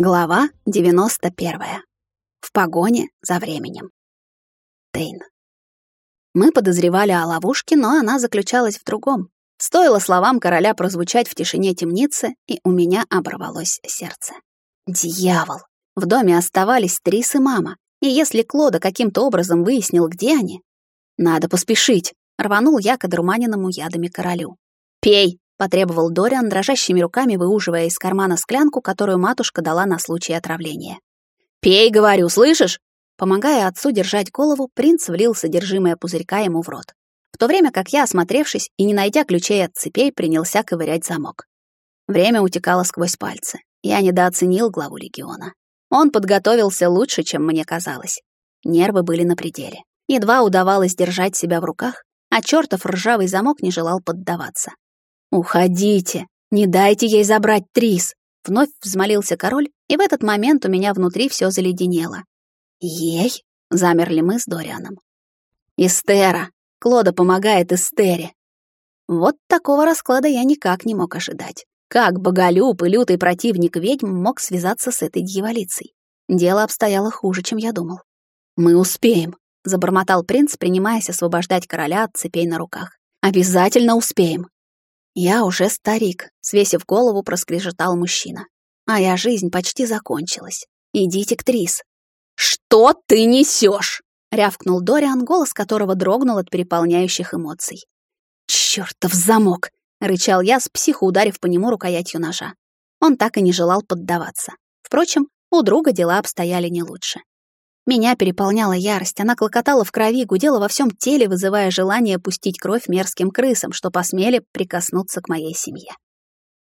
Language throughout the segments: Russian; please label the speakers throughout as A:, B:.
A: Глава 91. В погоне за временем. Тейн. Мы подозревали о ловушке, но она заключалась в другом. Стоило словам короля прозвучать в тишине темницы, и у меня оборвалось сердце. Дьявол! В доме оставались Трис и мама, и если Клода каким-то образом выяснил, где они... Надо поспешить, рванул я к одурманенному ядами королю. «Пей!» Потребовал Дориан, дрожащими руками выуживая из кармана склянку, которую матушка дала на случай отравления. «Пей, говорю, слышишь?» Помогая отцу держать голову, принц влил содержимое пузырька ему в рот. В то время как я, осмотревшись и не найдя ключей от цепей, принялся ковырять замок. Время утекало сквозь пальцы. Я недооценил главу легиона. Он подготовился лучше, чем мне казалось. Нервы были на пределе. Едва удавалось держать себя в руках, а чертов ржавый замок не желал поддаваться. «Уходите! Не дайте ей забрать Трис!» Вновь взмолился король, и в этот момент у меня внутри все заледенело. «Ей?» — замерли мы с Дорианом. «Эстера! Клода помогает Эстере!» Вот такого расклада я никак не мог ожидать. Как боголюб и лютый противник ведьм мог связаться с этой дьяволицей? Дело обстояло хуже, чем я думал. «Мы успеем», — забормотал принц, принимаясь освобождать короля от цепей на руках. «Обязательно успеем. «Я уже старик», — свесив голову, проскрежетал мужчина. «Моя жизнь почти закончилась. Идите к Трис». «Что ты несешь? рявкнул Дориан, голос которого дрогнул от переполняющих эмоций. «Чёртов замок!» — рычал я, с психу ударив по нему рукоятью ножа. Он так и не желал поддаваться. Впрочем, у друга дела обстояли не лучше. Меня переполняла ярость, она клокотала в крови, гудела во всем теле, вызывая желание пустить кровь мерзким крысам, что посмели прикоснуться к моей семье.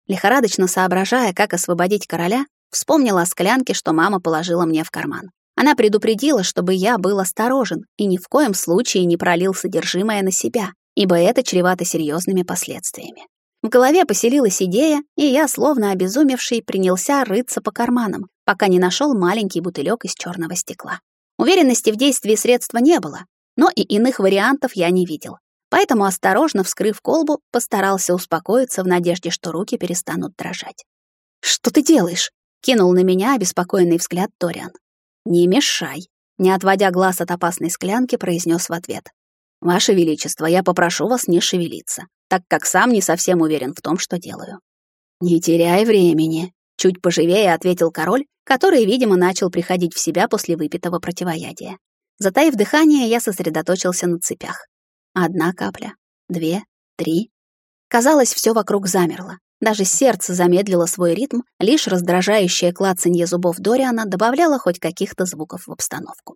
A: Лихорадочно соображая, как освободить короля, вспомнила о склянке, что мама положила мне в карман. Она предупредила, чтобы я был осторожен и ни в коем случае не пролил содержимое на себя, ибо это чревато серьезными последствиями. В голове поселилась идея, и я, словно обезумевший, принялся рыться по карманам, пока не нашел маленький бутылек из черного стекла. Уверенности в действии средства не было, но и иных вариантов я не видел. Поэтому, осторожно вскрыв колбу, постарался успокоиться в надежде, что руки перестанут дрожать. «Что ты делаешь?» — кинул на меня обеспокоенный взгляд Ториан. «Не мешай», — не отводя глаз от опасной склянки, произнес в ответ. «Ваше Величество, я попрошу вас не шевелиться, так как сам не совсем уверен в том, что делаю». «Не теряй времени», Чуть поживее ответил король, который, видимо, начал приходить в себя после выпитого противоядия. Затаив дыхание, я сосредоточился на цепях. Одна капля, две, три. Казалось, все вокруг замерло. Даже сердце замедлило свой ритм, лишь раздражающее клацанье зубов Дориана добавляло хоть каких-то звуков в обстановку.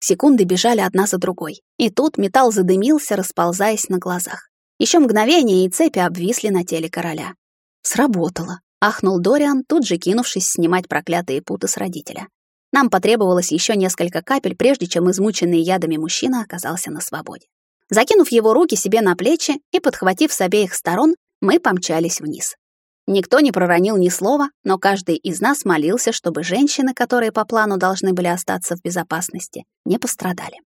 A: Секунды бежали одна за другой, и тут металл задымился, расползаясь на глазах. Еще мгновение, и цепи обвисли на теле короля. Сработало. Ахнул Дориан, тут же кинувшись снимать проклятые путы с родителя. Нам потребовалось еще несколько капель, прежде чем измученный ядами мужчина оказался на свободе. Закинув его руки себе на плечи и подхватив с обеих сторон, мы помчались вниз. Никто не проронил ни слова, но каждый из нас молился, чтобы женщины, которые по плану должны были остаться в безопасности, не пострадали.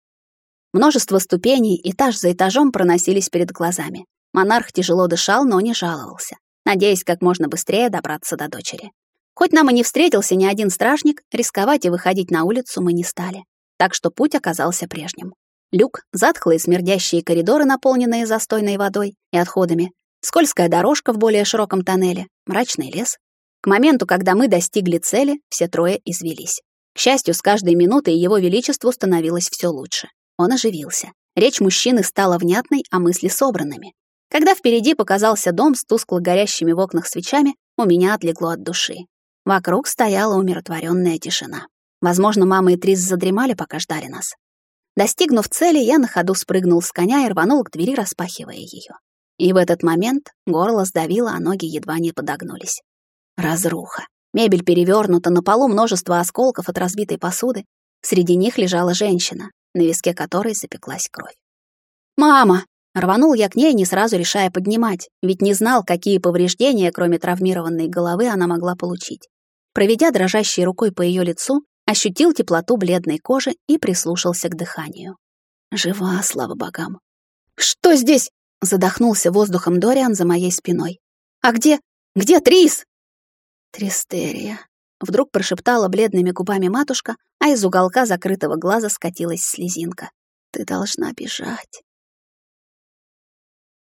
A: Множество ступеней, этаж за этажом проносились перед глазами. Монарх тяжело дышал, но не жаловался надеясь как можно быстрее добраться до дочери. Хоть нам и не встретился ни один стражник, рисковать и выходить на улицу мы не стали. Так что путь оказался прежним. Люк, затхлые смердящие коридоры, наполненные застойной водой и отходами, скользкая дорожка в более широком тоннеле, мрачный лес. К моменту, когда мы достигли цели, все трое извелись. К счастью, с каждой минутой его величеству становилось все лучше. Он оживился. Речь мужчины стала внятной, а мысли собранными. Когда впереди показался дом с тускло горящими в окнах свечами, у меня отлегло от души. Вокруг стояла умиротворенная тишина. Возможно, мама и Трис задремали, пока ждали нас. Достигнув цели, я на ходу спрыгнул с коня и рванул к двери, распахивая ее. И в этот момент горло сдавило, а ноги едва не подогнулись. Разруха. Мебель перевернута, на полу множество осколков от разбитой посуды. Среди них лежала женщина, на виске которой запеклась кровь. «Мама!» Рванул я к ней, не сразу решая поднимать, ведь не знал, какие повреждения, кроме травмированной головы, она могла получить. Проведя дрожащей рукой по ее лицу, ощутил теплоту бледной кожи и прислушался к дыханию. Жива, слава богам. «Что здесь?» — задохнулся воздухом Дориан за моей спиной. «А где? Где Трис?» «Тристерия», вдруг прошептала бледными губами матушка, а из уголка закрытого глаза скатилась слезинка. «Ты должна бежать.